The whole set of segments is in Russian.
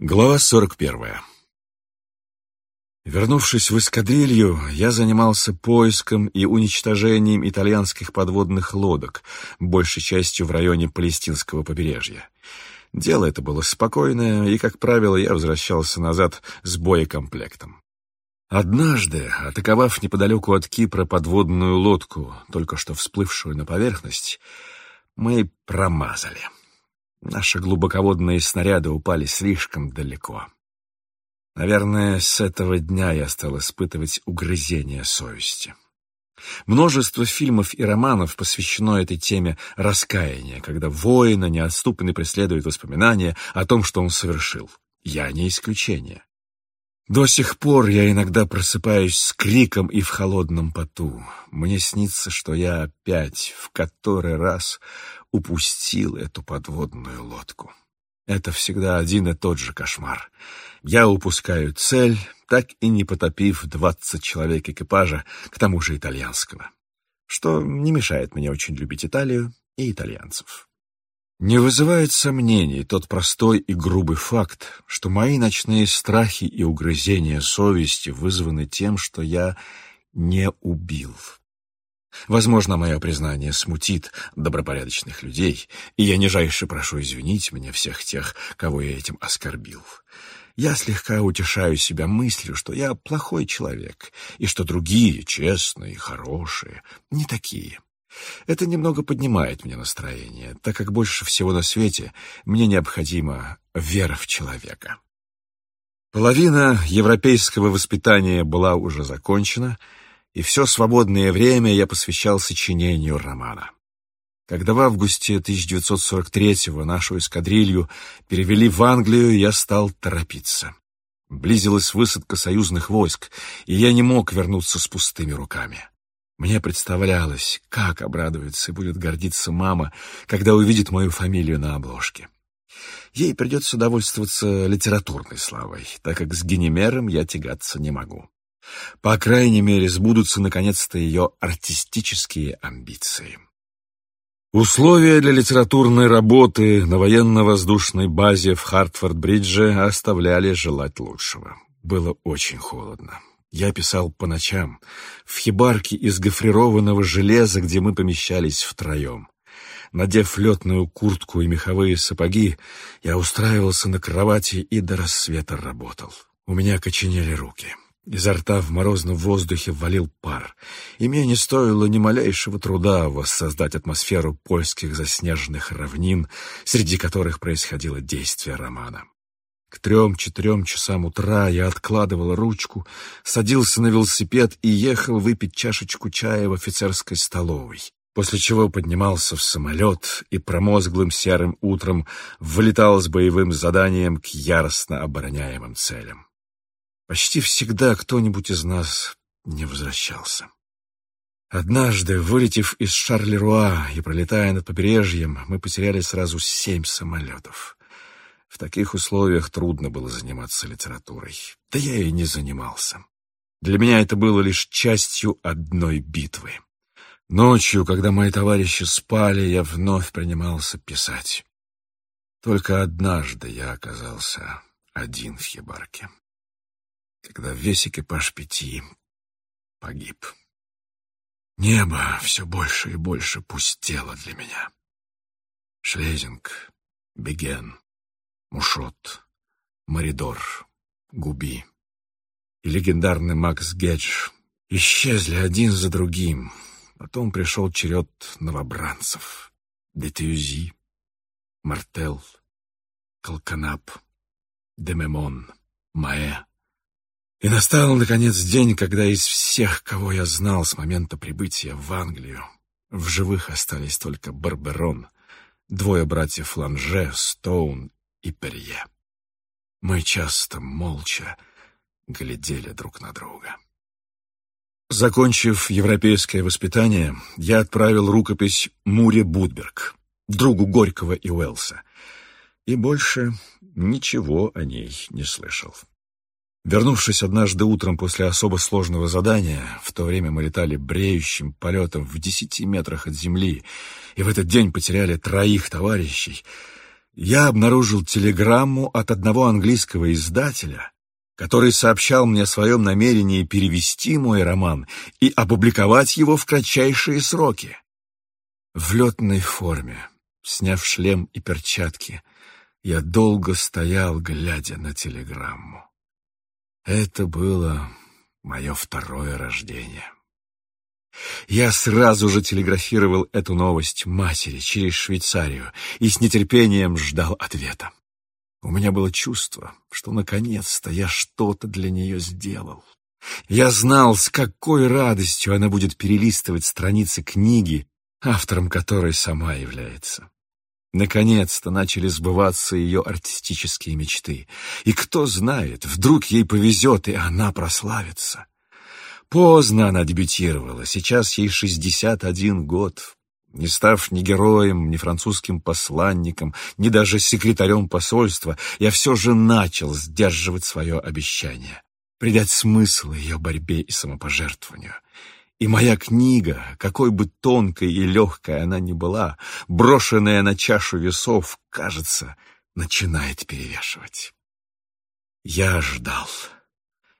Глава 41. Вернувшись в эскадрилью, я занимался поиском и уничтожением итальянских подводных лодок, большей частью в районе палестинского побережья. Дело это было спокойное, и, как правило, я возвращался назад с боекомплектом. Однажды, атаковав неподалеку от Кипра подводную лодку, только что всплывшую на поверхность, мы промазали. Наши глубоководные снаряды упали слишком далеко. Наверное, с этого дня я стал испытывать угрызение совести. Множество фильмов и романов посвящено этой теме раскаяния, когда воина неотступно преследует воспоминания о том, что он совершил. Я не исключение. До сих пор я иногда просыпаюсь с криком и в холодном поту. Мне снится, что я опять, в который раз, упустил эту подводную лодку. Это всегда один и тот же кошмар. Я упускаю цель, так и не потопив двадцать человек экипажа, к тому же итальянского. Что не мешает мне очень любить Италию и итальянцев. Не вызывает сомнений тот простой и грубый факт, что мои ночные страхи и угрызения совести вызваны тем, что я не убил. Возможно, мое признание смутит добропорядочных людей, и я нижайше прошу извинить меня всех тех, кого я этим оскорбил. Я слегка утешаю себя мыслью, что я плохой человек, и что другие, честные, хорошие, не такие. Это немного поднимает мне настроение, так как больше всего на свете мне необходима вера в человека. Половина европейского воспитания была уже закончена — и все свободное время я посвящал сочинению романа. Когда в августе 1943-го нашу эскадрилью перевели в Англию, я стал торопиться. Близилась высадка союзных войск, и я не мог вернуться с пустыми руками. Мне представлялось, как обрадуется и будет гордиться мама, когда увидит мою фамилию на обложке. Ей придется довольствоваться литературной славой, так как с Генемером я тягаться не могу. По крайней мере, сбудутся наконец-то ее артистические амбиции. Условия для литературной работы на военно-воздушной базе в Хартфорд-Бридже оставляли желать лучшего. Было очень холодно. Я писал по ночам, в хибарке из гофрированного железа, где мы помещались втроем. Надев летную куртку и меховые сапоги, я устраивался на кровати и до рассвета работал. У меня коченели руки. Изо рта в морозном воздухе валил пар, и мне не стоило ни малейшего труда воссоздать атмосферу польских заснеженных равнин, среди которых происходило действие романа. К трем-четырем часам утра я откладывал ручку, садился на велосипед и ехал выпить чашечку чая в офицерской столовой, после чего поднимался в самолет и промозглым серым утром вылетал с боевым заданием к яростно обороняемым целям. Почти всегда кто-нибудь из нас не возвращался. Однажды, вылетев из Шарлеруа и пролетая над побережьем, мы потеряли сразу семь самолетов. В таких условиях трудно было заниматься литературой. Да я и не занимался. Для меня это было лишь частью одной битвы. Ночью, когда мои товарищи спали, я вновь принимался писать. Только однажды я оказался один в хибарке когда весь экипаж пяти погиб. Небо все больше и больше пустело для меня. Шлезинг, Беген, Мушот, Маридор, Губи и легендарный Макс Гедж исчезли один за другим. Потом пришел черед новобранцев. Детюзи, Мартел, Калканап, Демемон, Маэ, и настал, наконец, день, когда из всех, кого я знал с момента прибытия в Англию, в живых остались только Барберон, двое братьев Ланже, Стоун и Перье. Мы часто молча глядели друг на друга. Закончив европейское воспитание, я отправил рукопись Муре Будберг, другу Горького и Уэлса, и больше ничего о ней не слышал. Вернувшись однажды утром после особо сложного задания, в то время мы летали бреющим полетом в десяти метрах от земли, и в этот день потеряли троих товарищей, я обнаружил телеграмму от одного английского издателя, который сообщал мне о своем намерении перевести мой роман и опубликовать его в кратчайшие сроки. В летной форме, сняв шлем и перчатки, я долго стоял, глядя на телеграмму. Это было мое второе рождение. Я сразу же телеграфировал эту новость матери через Швейцарию и с нетерпением ждал ответа. У меня было чувство, что наконец-то я что-то для нее сделал. Я знал, с какой радостью она будет перелистывать страницы книги, автором которой сама является. Наконец-то начали сбываться ее артистические мечты. И кто знает, вдруг ей повезет, и она прославится. Поздно она дебютировала, сейчас ей 61 год. Не став ни героем, ни французским посланником, ни даже секретарем посольства, я все же начал сдерживать свое обещание, придать смысл ее борьбе и самопожертвованию. И моя книга, какой бы тонкой и легкой она ни была, брошенная на чашу весов, кажется, начинает перевешивать. Я ждал.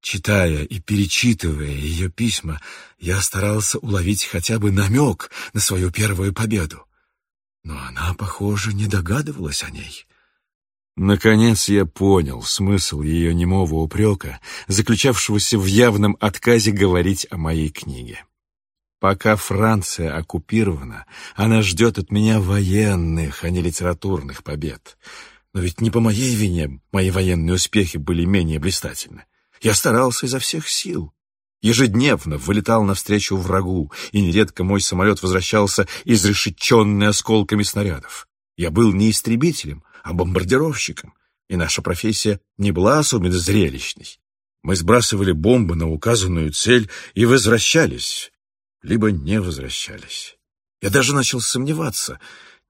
Читая и перечитывая ее письма, я старался уловить хотя бы намек на свою первую победу. Но она, похоже, не догадывалась о ней. Наконец я понял смысл ее немого упрека, заключавшегося в явном отказе говорить о моей книге. Пока Франция оккупирована, она ждет от меня военных, а не литературных побед. Но ведь не по моей вине мои военные успехи были менее блистательны. Я старался изо всех сил. Ежедневно вылетал навстречу врагу, и нередко мой самолет возвращался изрешеченный осколками снарядов. Я был не истребителем, а бомбардировщиком, и наша профессия не была особенно зрелищной. Мы сбрасывали бомбы на указанную цель и возвращались, либо не возвращались. Я даже начал сомневаться,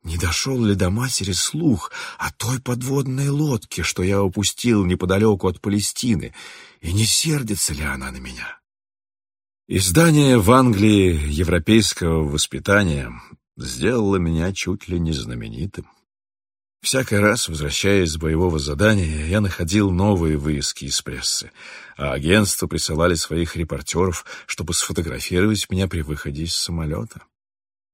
не дошел ли до матери слух о той подводной лодке, что я упустил неподалеку от Палестины, и не сердится ли она на меня? Издание в Англии европейского воспитания сделало меня чуть ли не знаменитым. Всякий раз, возвращаясь с боевого задания, я находил новые вырезки из прессы, а агентства присылали своих репортеров, чтобы сфотографировать меня при выходе из самолета.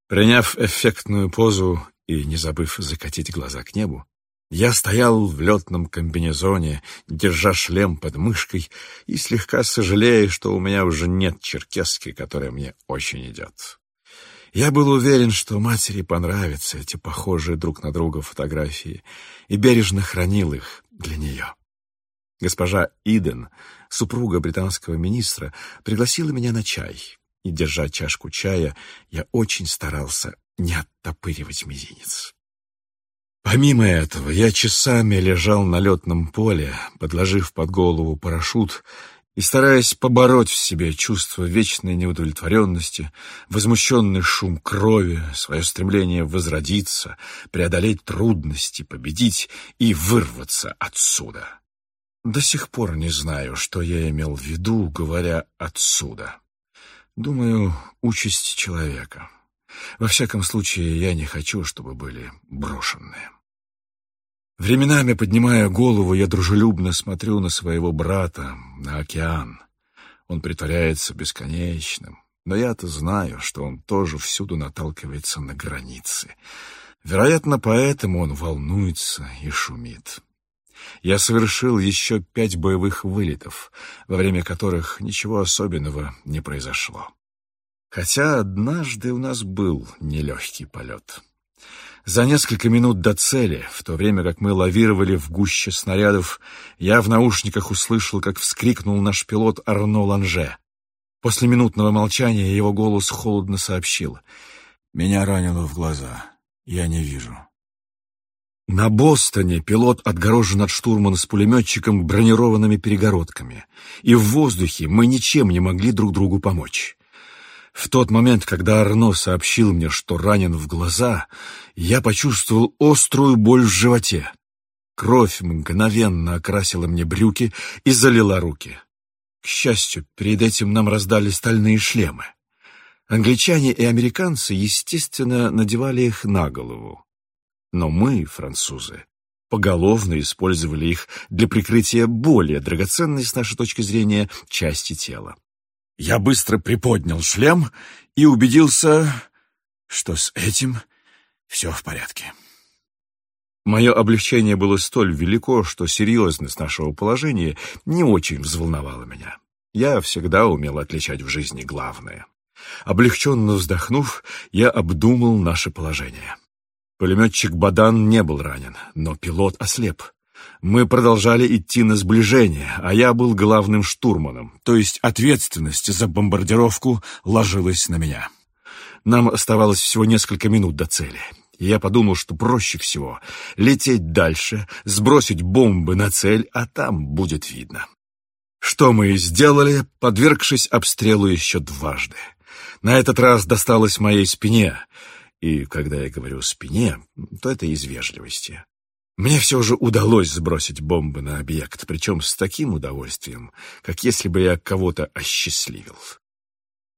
Приняв эффектную позу и не забыв закатить глаза к небу, я стоял в летном комбинезоне, держа шлем под мышкой и слегка сожалея, что у меня уже нет черкески, которая мне очень идет. Я был уверен, что матери понравятся эти похожие друг на друга фотографии, и бережно хранил их для нее. Госпожа Иден, супруга британского министра, пригласила меня на чай, и, держа чашку чая, я очень старался не оттопыривать мизинец. Помимо этого, я часами лежал на летном поле, подложив под голову парашют и стараясь побороть в себе чувство вечной неудовлетворенности, возмущенный шум крови, свое стремление возродиться, преодолеть трудности, победить и вырваться отсюда. До сих пор не знаю, что я имел в виду, говоря «отсюда». Думаю, участь человека. Во всяком случае, я не хочу, чтобы были брошенные. Временами, поднимая голову, я дружелюбно смотрю на своего брата, на океан. Он притворяется бесконечным, но я-то знаю, что он тоже всюду наталкивается на границы. Вероятно, поэтому он волнуется и шумит. Я совершил еще пять боевых вылетов, во время которых ничего особенного не произошло. Хотя однажды у нас был нелегкий полет. За несколько минут до цели, в то время как мы лавировали в гуще снарядов, я в наушниках услышал, как вскрикнул наш пилот Арно Ланже. После минутного молчания его голос холодно сообщил. «Меня ранило в глаза. Я не вижу». На Бостоне пилот отгорожен от штурмана с пулеметчиком бронированными перегородками, и в воздухе мы ничем не могли друг другу помочь. В тот момент, когда Арно сообщил мне, что ранен в глаза, я почувствовал острую боль в животе. Кровь мгновенно окрасила мне брюки и залила руки. К счастью, перед этим нам раздали стальные шлемы. Англичане и американцы, естественно, надевали их на голову. Но мы, французы, поголовно использовали их для прикрытия более драгоценной, с нашей точки зрения, части тела. Я быстро приподнял шлем и убедился, что с этим все в порядке. Мое облегчение было столь велико, что серьезность нашего положения не очень взволновала меня. Я всегда умел отличать в жизни главное. Облегченно вздохнув, я обдумал наше положение. Пулеметчик Бадан не был ранен, но пилот ослеп. Мы продолжали идти на сближение, а я был главным штурманом, то есть ответственность за бомбардировку ложилась на меня. Нам оставалось всего несколько минут до цели. Я подумал, что проще всего лететь дальше, сбросить бомбы на цель, а там будет видно. Что мы и сделали, подвергшись обстрелу еще дважды. На этот раз досталось моей спине, и когда я говорю «спине», то это из вежливости. Мне все же удалось сбросить бомбы на объект, причем с таким удовольствием, как если бы я кого-то осчастливил.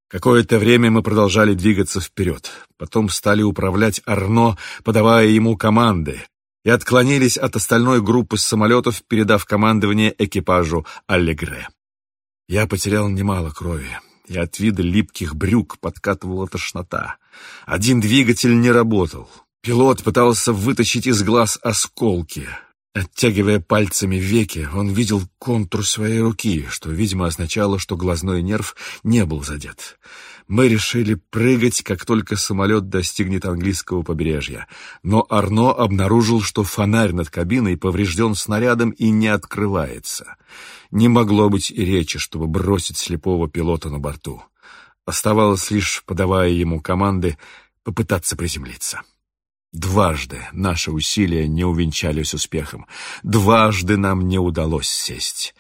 Какое-то время мы продолжали двигаться вперед, потом стали управлять Арно, подавая ему команды, и отклонились от остальной группы самолетов, передав командование экипажу Аллегре. Я потерял немало крови, и от вида липких брюк подкатывала тошнота. Один двигатель не работал. Пилот пытался вытащить из глаз осколки, Оттягивая пальцами веки, он видел контур своей руки, что, видимо, означало, что глазной нерв не был задет. Мы решили прыгать, как только самолет достигнет английского побережья. Но Арно обнаружил, что фонарь над кабиной поврежден снарядом и не открывается. Не могло быть и речи, чтобы бросить слепого пилота на борту. Оставалось лишь, подавая ему команды, попытаться приземлиться. Дважды наши усилия не увенчались успехом. Дважды нам не удалось сесть.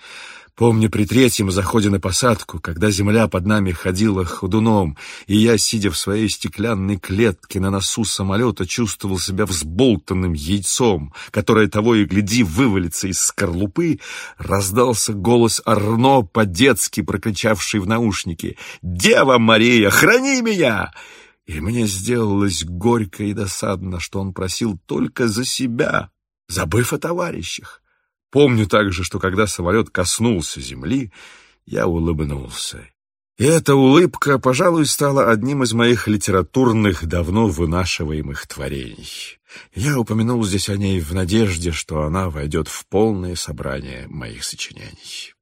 Помню, при третьем заходе на посадку, когда земля под нами ходила ходуном, и я, сидя в своей стеклянной клетке на носу самолета, чувствовал себя взболтанным яйцом, которое того и гляди вывалится из скорлупы, раздался голос Арно, по-детски прокричавший в наушнике «Дева Мария, храни меня!» И мне сделалось горько и досадно, что он просил только за себя, забыв о товарищах. Помню также, что когда самолет коснулся земли, я улыбнулся. И эта улыбка, пожалуй, стала одним из моих литературных, давно вынашиваемых творений. Я упомянул здесь о ней в надежде, что она войдет в полное собрание моих сочинений.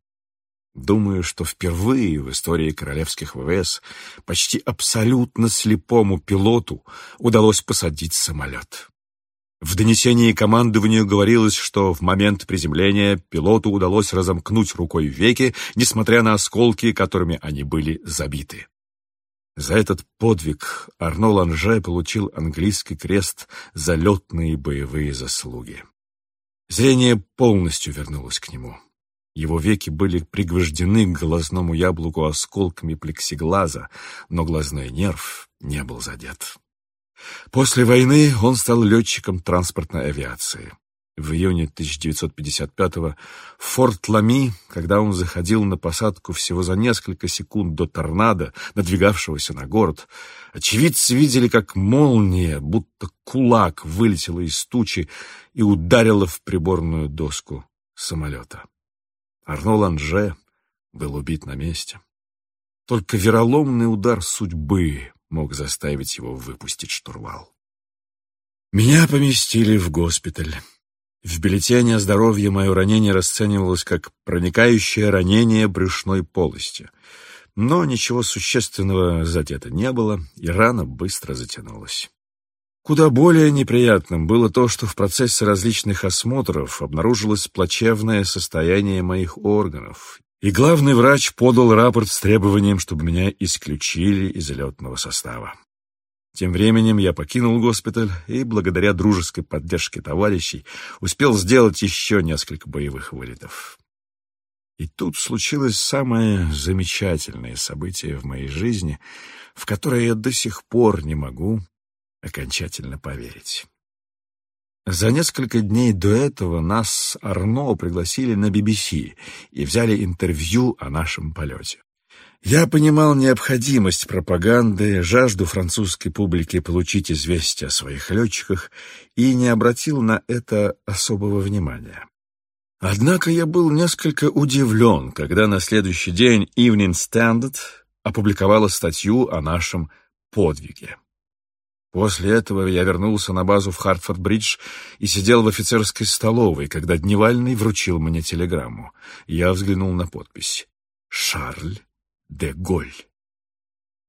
Думаю, что впервые в истории королевских ВВС почти абсолютно слепому пилоту удалось посадить самолет. В донесении командованию говорилось, что в момент приземления пилоту удалось разомкнуть рукой веки, несмотря на осколки, которыми они были забиты. За этот подвиг Арно Ланже получил английский крест за летные боевые заслуги. Зрение полностью вернулось к нему. Его веки были пригвождены к глазному яблоку осколками плексиглаза, но глазной нерв не был задет. После войны он стал летчиком транспортной авиации. В июне 1955-го в Форт Лами, когда он заходил на посадку всего за несколько секунд до торнадо, надвигавшегося на город, очевидцы видели, как молния, будто кулак, вылетела из тучи и ударила в приборную доску самолета. Арно Ланже был убит на месте. Только вероломный удар судьбы мог заставить его выпустить штурвал. Меня поместили в госпиталь. В бюллетене о здоровье мое ранение расценивалось как проникающее ранение брюшной полости. Но ничего существенного задето не было, и рана быстро затянулась. Куда более неприятным было то, что в процессе различных осмотров обнаружилось плачевное состояние моих органов, и главный врач подал рапорт с требованием, чтобы меня исключили из летного состава. Тем временем я покинул госпиталь и, благодаря дружеской поддержке товарищей, успел сделать еще несколько боевых вылетов. И тут случилось самое замечательное событие в моей жизни, в которое я до сих пор не могу окончательно поверить. За несколько дней до этого нас Арно пригласили на BBC и взяли интервью о нашем полете. Я понимал необходимость пропаганды, жажду французской публики получить известие о своих летчиках и не обратил на это особого внимания. Однако я был несколько удивлен, когда на следующий день Evening Standard опубликовала статью о нашем подвиге. После этого я вернулся на базу в Хартфорд-Бридж и сидел в офицерской столовой, когда Дневальный вручил мне телеграмму. Я взглянул на подпись. «Шарль де Голь».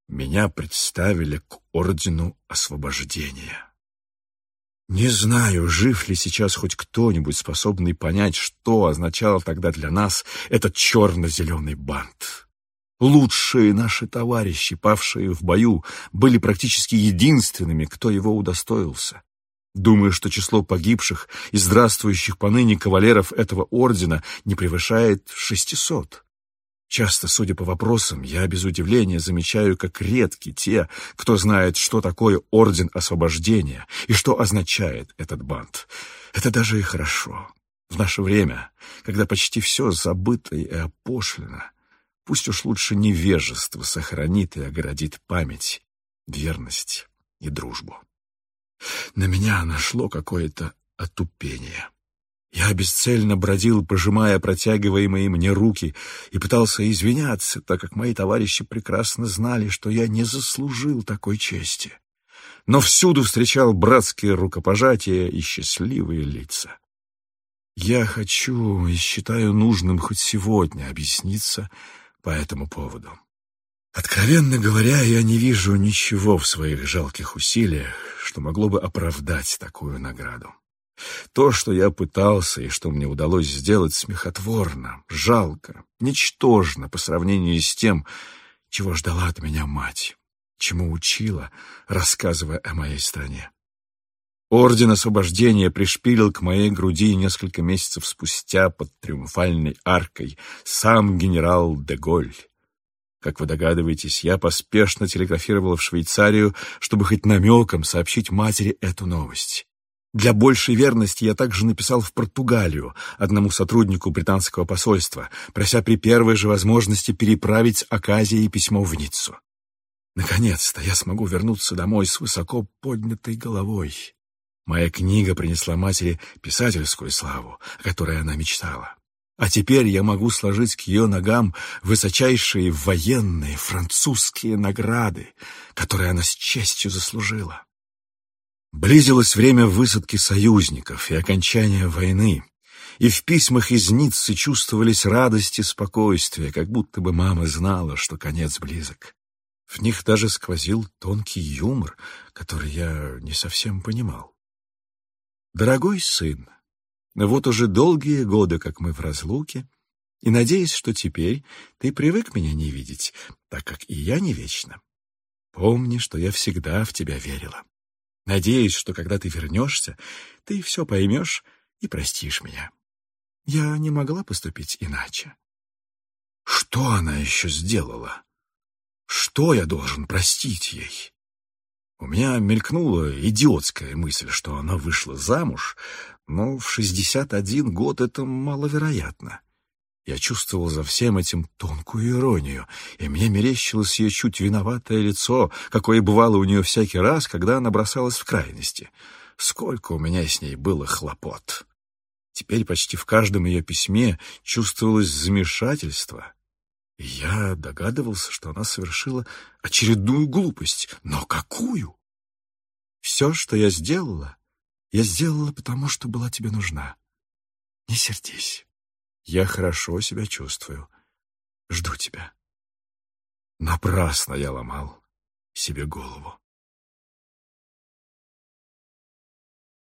Меня представили к Ордену Освобождения. Не знаю, жив ли сейчас хоть кто-нибудь, способный понять, что означал тогда для нас этот черно-зеленый бант. Лучшие наши товарищи, павшие в бою, были практически единственными, кто его удостоился. Думаю, что число погибших и здравствующих поныне кавалеров этого ордена не превышает шестисот. Часто, судя по вопросам, я без удивления замечаю, как редки те, кто знает, что такое Орден Освобождения и что означает этот бант. Это даже и хорошо. В наше время, когда почти все забыто и опошлено, пусть уж лучше невежество сохранит и оградит память, верность и дружбу. На меня нашло какое-то отупение. Я бесцельно бродил, пожимая протягиваемые мне руки, и пытался извиняться, так как мои товарищи прекрасно знали, что я не заслужил такой чести. Но всюду встречал братские рукопожатия и счастливые лица. Я хочу и считаю нужным хоть сегодня объясниться по этому поводу. Откровенно говоря, я не вижу ничего в своих жалких усилиях, что могло бы оправдать такую награду. То, что я пытался и что мне удалось сделать, смехотворно, жалко, ничтожно по сравнению с тем, чего ждала от меня мать, чему учила, рассказывая о моей стране. Орден освобождения пришпилил к моей груди несколько месяцев спустя под триумфальной аркой сам генерал де Голь. Как вы догадываетесь, я поспешно телеграфировал в Швейцарию, чтобы хоть намеком сообщить матери эту новость. Для большей верности я также написал в Португалию одному сотруднику британского посольства, прося при первой же возможности переправить Аказии письмо в Ниццу. Наконец-то я смогу вернуться домой с высоко поднятой головой. Моя книга принесла матери писательскую славу, о которой она мечтала. А теперь я могу сложить к ее ногам высочайшие военные французские награды, которые она с честью заслужила. Близилось время высадки союзников и окончания войны, и в письмах из Ниццы чувствовались радость и спокойствие, как будто бы мама знала, что конец близок. В них даже сквозил тонкий юмор, который я не совсем понимал. «Дорогой сын, вот уже долгие годы, как мы в разлуке, и надеюсь, что теперь ты привык меня не видеть, так как и я не вечно. Помни, что я всегда в тебя верила. Надеюсь, что когда ты вернешься, ты все поймешь и простишь меня. Я не могла поступить иначе. Что она еще сделала? Что я должен простить ей? У меня мелькнула идиотская мысль, что она вышла замуж, но в 61 год это маловероятно. Я чувствовал за всем этим тонкую иронию, и мне мерещилось ее чуть виноватое лицо, какое бывало у нее всякий раз, когда она бросалась в крайности. Сколько у меня с ней было хлопот. Теперь почти в каждом ее письме чувствовалось замешательство. Я догадывался, что она совершила очередную глупость. Но какую? Все, что я сделала, я сделала потому, что была тебе нужна. Не сердись. Я хорошо себя чувствую. Жду тебя. Напрасно я ломал себе голову.